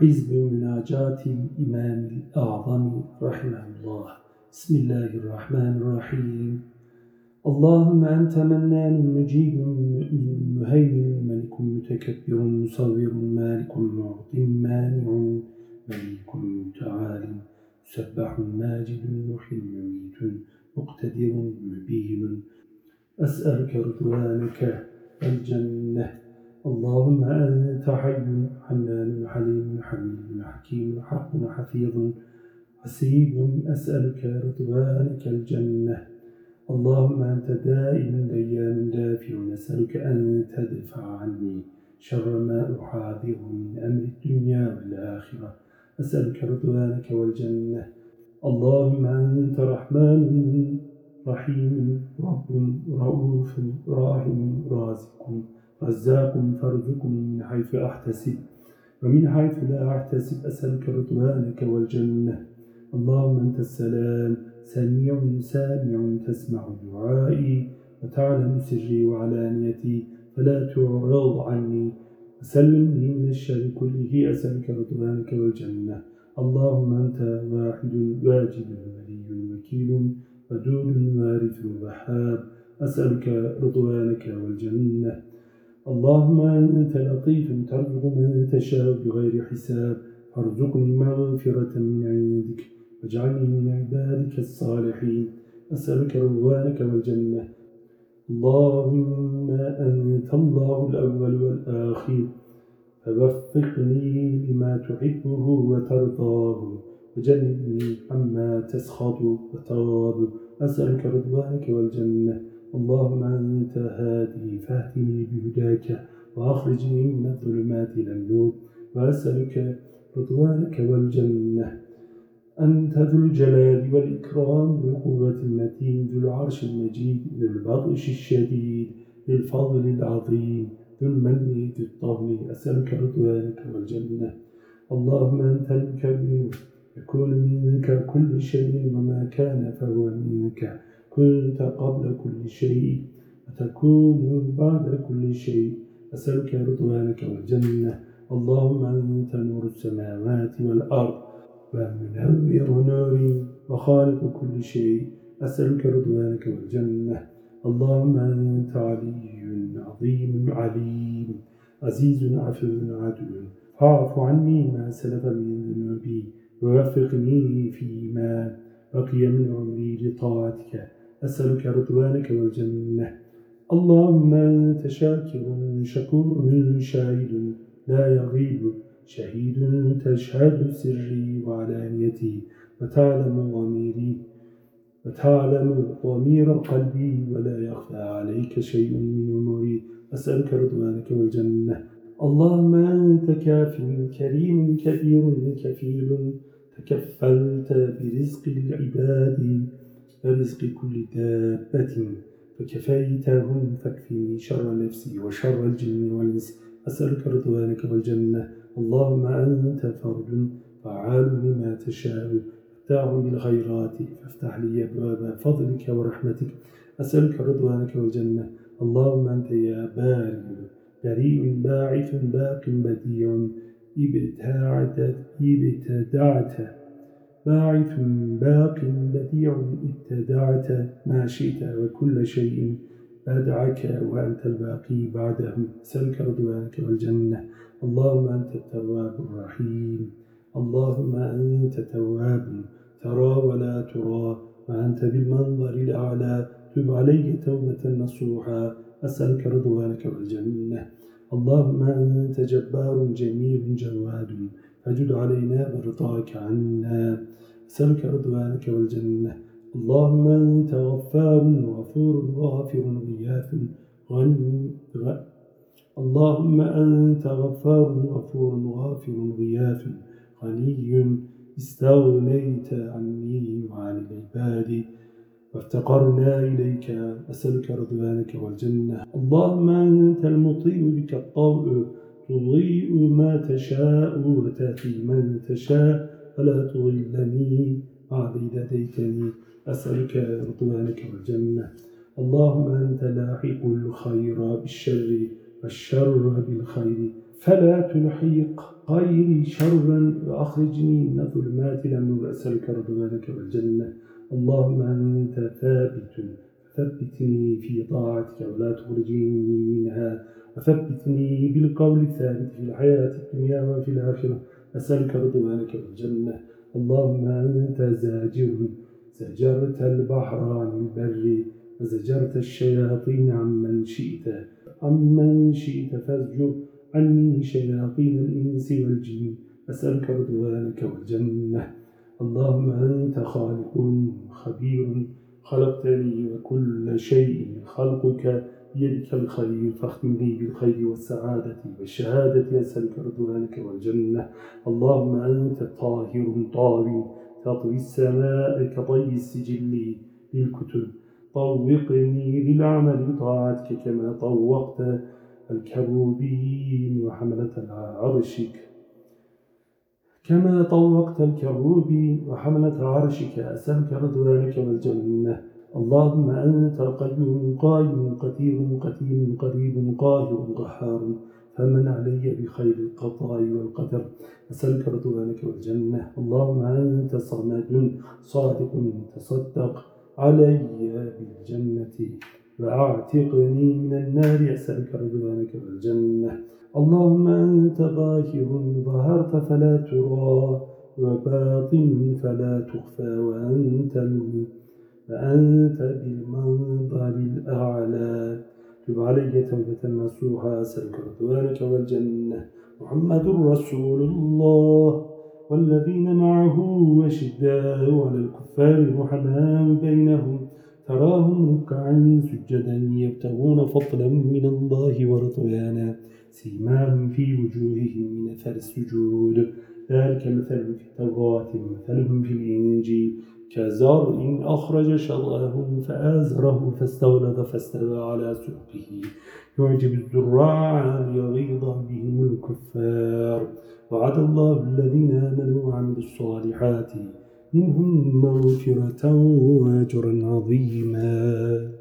حزب مناجاة الإمام الأعظم رحمه الله. بسم الله الرحمن الرحيم. اللهم أنت منان مجيب مؤمن مهيمن ملك متكبر مصور مالك معط مانع مليك متعال سبح ماجد محي مميت مقتدر مبين أسألك رضوانك الجنة اللهم أنت حي حنان حليم حميد حكيم حق حفيظ حسيب أسألك رضوانك الجنة. اللهم أنت دائم ديان دافع نسألك أن تدفع عني شر ما أحاذر من أمر الدنيا والآخرة. أسألك رضوانك والجنة. اللهم أنت رحمن رحيم رب رؤوف راحم رازق. رزاق فارزقني من حيث أحتسب ومن حيث لا أحتسب أسألك رضوانك والجنة. اللهم أنت السلام. سميع سامع تسمع دعائي وتعلم سري وعلانيتي فلا تعرض عني. وسلمني من الشر كله. أسألك رضوانك والجنة. اللهم أنت واحد واجد ولي وكيل ودود وارث وحاب أسألك رضوانك والجنة. اللهم أنت لطيف ترزق من تشاء بغير حساب. فارزقني مغفرة من عندك واجعلني من عبادك الصالحين. أسألك رضوانك والجنة. اللهم أنت الله الأول والآخر. فوفقني لما تحبه وترضاه. وجنبني عما تسخط وتغاب. أسألك رضوانك والجنة. اللهم أنت هادي فاهدني بهداك وأخرجني من الظلمات إلى النور. وأسألك رضوانك والجنة. أنت ذو الجلال والإكرام ذو القوة المتين ذو العرش المجيد ذو البطش الشديد ذو الفضل العظيم ذو المن ذو الطهل أسألك رضوانك والجنة. اللهم أنت المكبر يكون منك كل شيء وما كان فهو منك. كنت قبل كل شيء وتكون بعد كل شيء. أسألك رضوانك والجنة. اللهم أنت نور السماوات والأرض. ومنور نور وخالق كل شيء. أسألك رضوانك والجنة. اللهم أنت علي عظيم عليم. عزيز عفو عدل. فاعف عني ما سلف من ذنوبي. ووفقني فيما بقي من عمري لطاعتك. أسألك رضوانك والجنة. اللهم أنت شاكر شكور شاهد. لا يغيب شهيد تشهد سري وعلانيتي. وتعلم ضميري. وتعلم ضمير قلبي. ولا يخفى عليك شيء من أموري. أسألك رضوانك والجنة. اللهم أنت كاف كريم كبير كفيل. تكفلت برزق العباد. ورزق كل دابة فكفيتهم فاكفني شر نفسي وشر الجن والإنس. أسألك رضوانك والجنة. اللهم أنت فرد فعال لما تشاء. فتاع بالخيرات فافتح لي أبواب فضلك ورحمتك. أسألك رضوانك والجنة. اللهم أنت يا بارئ بريء باعث باق بديع. ابتعت إبتدعت. باعث باق بديع ابتدعت ما شئت وكل شيء أدعك وأنت الباقي بعدهم سلك رضوانك والجنة. اللهم أنت التواب الرحيم. اللهم أنت تواب ترى ولا ترى وأنت بالمنظر الأعلى. تب علي توبة نصوحا. أسألك رضوانك والجنة. اللهم أنت جبار جميل جواد. فجد علينا برضاك عنا أسألك رضوانك والجنة. اللهم أنت غفار غفور غافر غياث غني اللهم أنت غفار غفور غافر غياث غني استغنيت عني وعن العباد وافتقرنا إليك. أسألك رضوانك والجنة. اللهم أنت المطيع بك الطوء تضيء ما تشاء وتأتي من تشاء. فلا تضلني إذا ديتني أسألك رضوانك والجنة. اللهم أنت لاحق الخير بالشر والشر بالخير. فلا تلحق غيري شرا وأخرجني من الظلمات. لأنه أسألك رضوانك والجنة. اللهم أنت ثابت ثبتني في طاعتك ولا تخرجني منها. وثبتني بالقول الثابت في الحياة الدنيا وفي الآخرة. أسألك رضوانك والجنة. اللهم أنت زاجر. زجرت البحر عن البر. وزجرت الشياطين عمن شئت. عمن شئت فازجر عني شياطين الإنس والجن. أسألك رضوانك والجنة. اللهم أنت خالق خبير. خلقتني وكل شيء خلقك بيدك الخير فاختم لي بالخير والسعادة والشهادة أسألك رضوانك والجنة. اللهم أنت طاهر طاوي تطوي السماء كطي السجل للكتب. طوقني للعمل بطاعتك كما طوقت الكروبين وحملة عرشك كما طوقت الكروبين وحملة عرشك أسألك رضوانك والجنة. اللهم أنت قيوم قائم قدير قديم قريب قاهر قهار. فمن علي بخير القضاء والقدر. أسألك رضوانك والجنة. اللهم أنت صمد صادق تصدق علي بالجنة. وأعتقني من النار أسألك رضوانك والجنة. اللهم أنت ظاهر ظهرت فلا ترى وباطن فلا تخفى وأنت فأنت بالمنظر الأعلى. تب علي توبة نصوحا أسألك رضوانك والجنة. محمد رسول الله والذين معه وشداء على الكفار رحماء بينهم. تراهم ركعا سجدا يبتغون فضلا من الله ورضوانا سيماهم في وجوههم من أثر السجود. ذلك مثل في التوراة مثلهم في الإنجيل. كزرع أخرج شرعه فآزره فاستولد فاستوى على سوقه يعجب الزراع ليغيظ بهم الكفار. وعد الله الذين آمنوا وعملوا الصالحات. منهم مغفرة وأجرا عظيما.